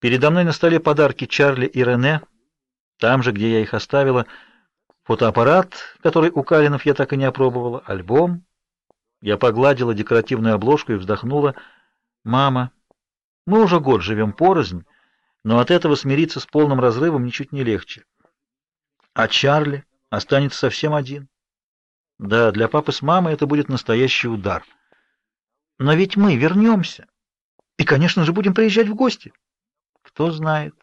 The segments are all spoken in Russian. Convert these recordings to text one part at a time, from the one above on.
Передо мной на столе подарки Чарли и Рене, там же, где я их оставила, фотоаппарат, который у Калинов я так и не опробовала, альбом. Я погладила декоративную обложку и вздохнула. «Мама, мы уже год живем порознь, но от этого смириться с полным разрывом ничуть не легче. А Чарли останется совсем один. Да, для папы с мамой это будет настоящий удар. Но ведь мы вернемся. И, конечно же, будем приезжать в гости. Кто знает.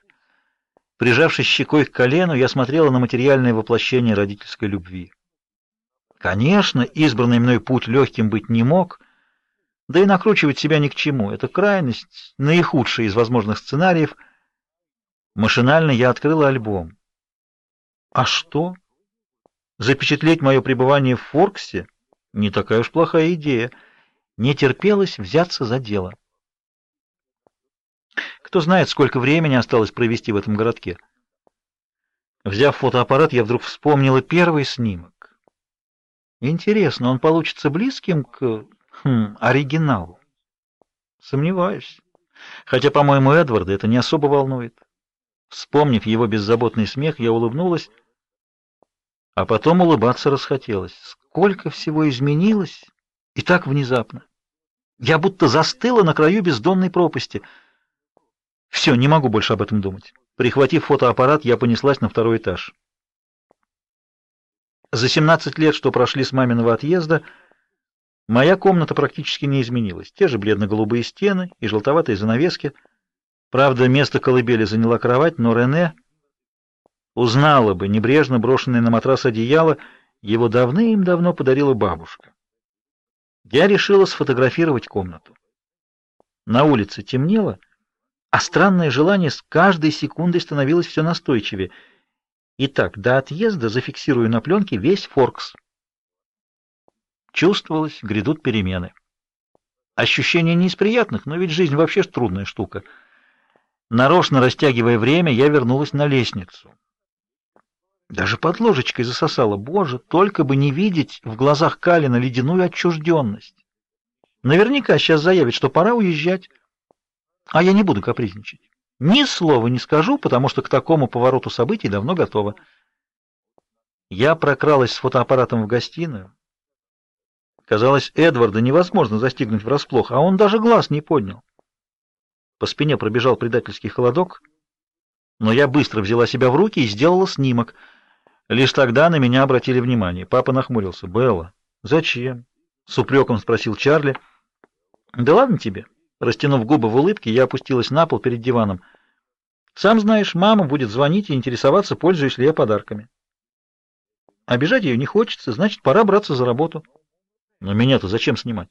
Прижавшись щекой к колену, я смотрела на материальное воплощение родительской любви. Конечно, избранный мной путь легким быть не мог, да и накручивать себя ни к чему. Это крайность, наихудшая из возможных сценариев. Машинально я открыла альбом. А что? Запечатлеть мое пребывание в Форксе не такая уж плохая идея. Не терпелось взяться за дело. Кто знает, сколько времени осталось провести в этом городке. Взяв фотоаппарат, я вдруг вспомнила первый снимок. Интересно, он получится близким к хм, оригиналу? Сомневаюсь. Хотя, по-моему, Эдварда это не особо волнует. Вспомнив его беззаботный смех, я улыбнулась, а потом улыбаться расхотелось. Сколько всего изменилось, и так внезапно. Я будто застыла на краю бездонной пропасти — все, не могу больше об этом думать. Прихватив фотоаппарат, я понеслась на второй этаж. За 17 лет, что прошли с маминого отъезда, моя комната практически не изменилась. Те же бледно-голубые стены и желтоватые занавески. Правда, место колыбели заняла кровать, но Рене узнала бы небрежно брошенное на матрас одеяло, его давным-давно подарила бабушка. Я решила сфотографировать комнату. На улице темнело, а странное желание с каждой секундой становилось все настойчивее. Итак, до отъезда зафиксирую на пленке весь Форкс. Чувствовалось, грядут перемены. Ощущения не из приятных, но ведь жизнь вообще ж трудная штука. Нарочно растягивая время, я вернулась на лестницу. Даже под ложечкой засосала. Боже, только бы не видеть в глазах Калина ледяную отчужденность. Наверняка сейчас заявит, что пора уезжать. А я не буду капризничать. Ни слова не скажу, потому что к такому повороту событий давно готова. Я прокралась с фотоаппаратом в гостиную. Казалось, Эдварда невозможно застигнуть врасплох, а он даже глаз не поднял. По спине пробежал предательский холодок, но я быстро взяла себя в руки и сделала снимок. Лишь тогда на меня обратили внимание. Папа нахмурился. «Белла, зачем?» — с упреком спросил Чарли. «Да ладно тебе». Растянув губы в улыбке, я опустилась на пол перед диваном. Сам знаешь, мама будет звонить и интересоваться, пользуюсь ли я подарками. Обижать ее не хочется, значит, пора браться за работу. Но меня-то зачем снимать?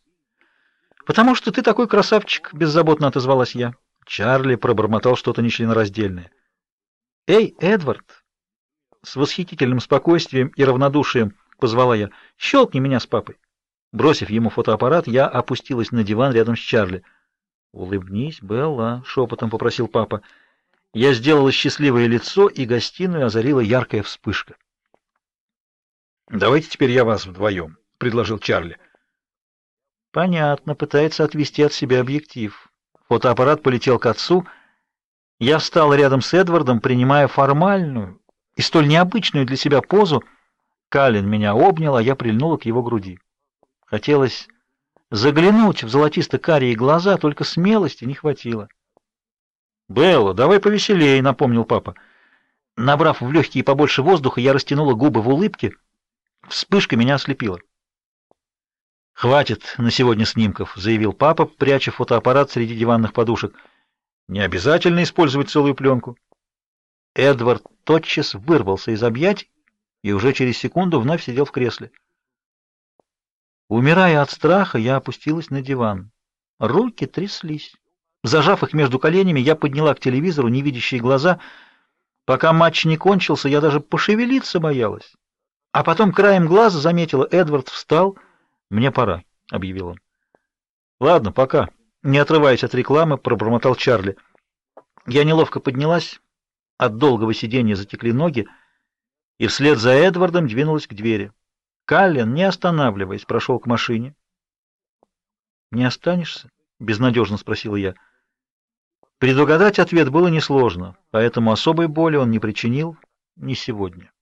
Потому что ты такой красавчик, беззаботно отозвалась я. Чарли пробормотал что-то нечленораздельное. Эй, Эдвард, с восхитительным спокойствием и равнодушием позвала я. Щелкни меня с папой. Бросив ему фотоаппарат, я опустилась на диван рядом с Чарли. «Улыбнись, Белла», — шепотом попросил папа. Я сделала счастливое лицо, и гостиную озарила яркая вспышка. «Давайте теперь я вас вдвоем», — предложил Чарли. «Понятно, пытается отвести от себя объектив». Фотоаппарат полетел к отцу. Я встала рядом с Эдвардом, принимая формальную и столь необычную для себя позу. Калин меня обнял, а я прильнула к его груди. Хотелось Заглянуть в золотисто-карие глаза только смелости не хватило. «Белла, давай повеселее», — напомнил папа. Набрав в легкие побольше воздуха, я растянула губы в улыбке. Вспышка меня ослепила. «Хватит на сегодня снимков», — заявил папа, пряча фотоаппарат среди диванных подушек. «Не обязательно использовать целую пленку». Эдвард тотчас вырвался из объятий и уже через секунду вновь сидел в кресле. Умирая от страха, я опустилась на диван. Руки тряслись. Зажав их между коленями, я подняла к телевизору невидящие глаза. Пока матч не кончился, я даже пошевелиться боялась. А потом краем глаза заметила, Эдвард встал. «Мне пора», — объявил он. «Ладно, пока». Не отрываясь от рекламы, пробормотал Чарли. Я неловко поднялась, от долгого сидения затекли ноги, и вслед за Эдвардом двинулась к двери. Каллен, не останавливаясь, прошел к машине. «Не останешься?» — безнадежно спросила я. Предугадать ответ было несложно, поэтому особой боли он не причинил ни сегодня.